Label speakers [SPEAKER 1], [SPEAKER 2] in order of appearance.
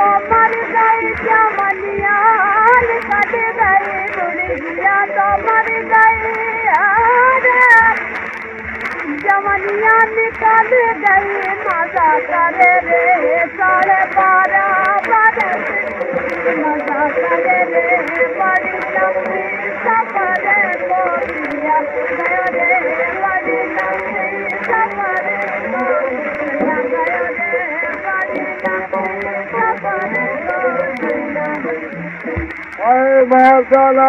[SPEAKER 1] तो मर गई चमनियाल कट गई बुढ़िया तो मर गई। जमनिया निकल गई? मज़ा करे रे, साढ़े बारह बरस। मज़ा करे
[SPEAKER 2] ਹਾਏ ਮਹਿਸਾਲਾ